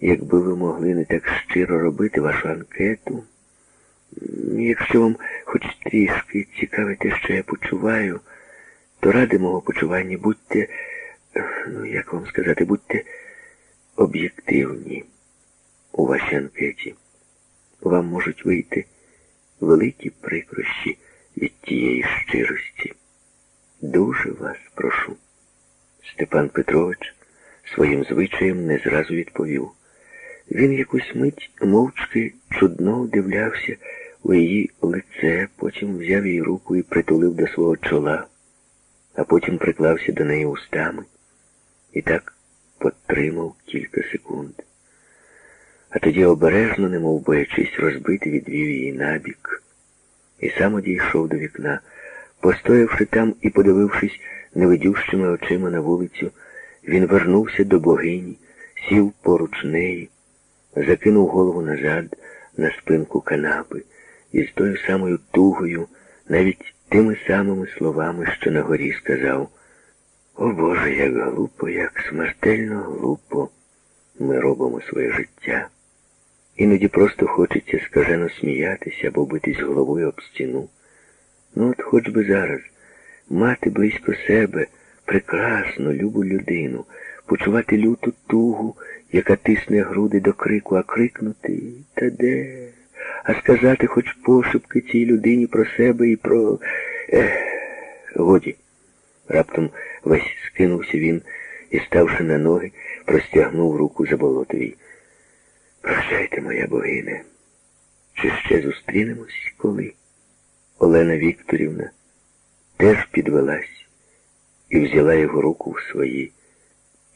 якби ви могли не так щиро робити вашу анкету. Якщо вам хоч трішки цікаве те, що я почуваю, то ради мого почування будьте, ну як вам сказати, будьте об'єктивні у вашій анкеті. Вам можуть вийти великі прикрощі від тієї щирості. Дуже вас прошу. Степан Петрович своїм звичаєм не зразу відповів. Він якусь мить мовчки чудно вдивлявся у її лице, потім взяв її руку і притулив до свого чола, а потім приклався до неї устами і так потримав кілька секунд. А тоді обережно, немов боячись розбити, відвів її набік, і сам одійшов до вікна, постоявши там і подивившись невидющими очима на вулицю, він вернувся до богині, сів поруч неї, закинув голову назад на спинку канапи і з тою самою тугою, навіть тими самими словами, що на горі сказав, О Боже, як глупо, як смертельно глупо ми робимо своє життя. Іноді просто хочеться скажено сміятися або битись головою об стіну. Ну от хоч би зараз мати близько себе прекрасну, любу людину, почувати люту тугу, яка тисне груди до крику, а крикнути та де? А сказати хоч пошепки цій людині про себе і про. Ех, годі. Раптом весь скинувся він і, ставши на ноги, простягнув руку за болотовій. Прощайте, моя богине. Чи ще зустрінемось коли? Олена Вікторівна теж підвелась і взяла його руку в свої.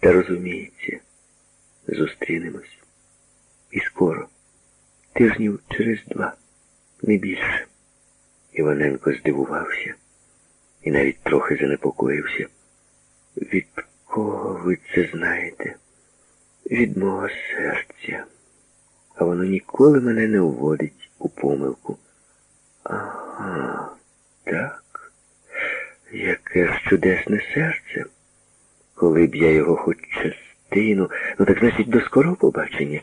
Та розуміється, зустрінемось. І скоро, тижнів через два, не більше. Іваненко здивувався і навіть трохи занепокоївся. Від кого ви це знаєте? Від мого серця. А воно ніколи мене не вводить у помилку. Ага, так. Яке ж чудесне серце. Коли б я його хоч частину, ну так значить до скорого побачення.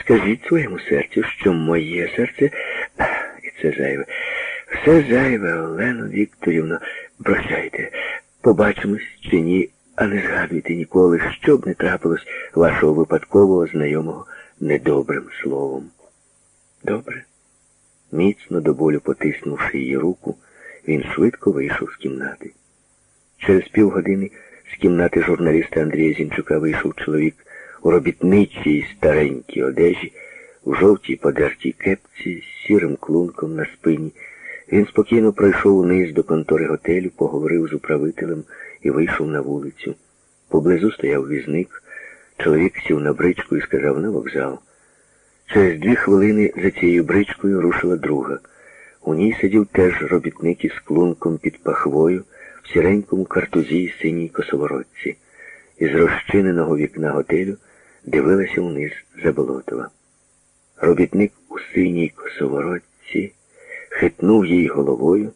Скажіть своєму серцю, що моє серце, і це зайве, все зайве, Олено Вікторівно, прощайте, побачимось чи ні, а не згадуйте ніколи, що б не трапилось вашого випадкового знайомого недобрим словом. Добре? Міцно до болю потиснувши її руку, він швидко вийшов з кімнати. Через півгодини з кімнати журналіста Андрія Зінчука вийшов чоловік у робітничій старенькій одежі, у жовтій подертій кепці з сірим клунком на спині. Він спокійно пройшов униз до контори готелю, поговорив з управителем і вийшов на вулицю. Поблизу стояв візник. Чоловік сів на бричку і сказав на вокзал. Через дві хвилини за цією бричкою рушила друга. У ній сидів теж робітник із клунком під пахвою в сіренькому картузі й синій косовородці. Із розчиненого вікна готелю дивилася униз Заболотова. Робітник у синій косовородці хитнув їй головою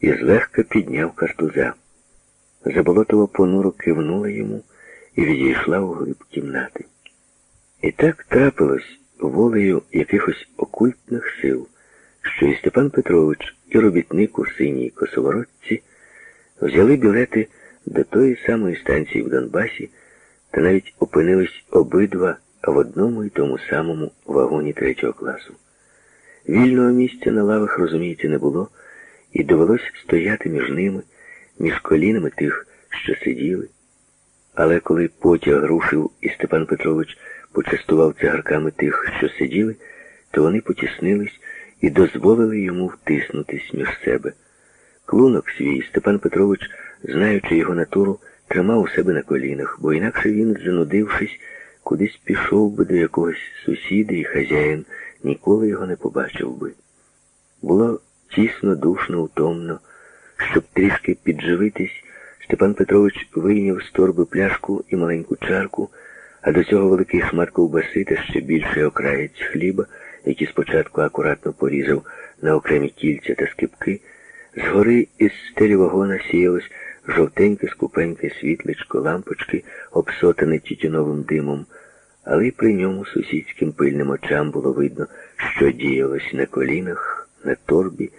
і злегка підняв картуза. Заболотова понуро кивнула йому і відійшла у глиб кімнати. І так трапилось волею якихось окультних сил, що і Степан Петрович, і робітник у синій косовородці взяли білети до тої самої станції в Донбасі та навіть опинились обидва в одному і тому самому вагоні третього класу. Вільного місця на лавах, розуміється, не було, і довелось стояти між ними, між колінами тих, що сиділи. Але коли потяг рушив і Степан Петрович почастував цигарками тих, що сиділи, то вони потіснились і дозволили йому втиснутись між себе. Клунок свій Степан Петрович, знаючи його натуру, тримав у себе на колінах, бо інакше він, занудившись, кудись пішов би до якогось сусіда і хазяїн ніколи його не побачив би. Було тісно, душно, утомно, щоб трішки підживитись. Степан Петрович вийняв з торби пляшку і маленьку чарку, а до цього великий шмат ковбаси та ще більший окраєць хліба, який спочатку акуратно порізав на окремі кільця та скипки. Згори із стелі вагона сіялось жовтеньке скупеньке світлечко, лампочки, обсотане тютюновим димом, але й при ньому сусідським пильним очам було видно, що діялось на колінах, на торбі,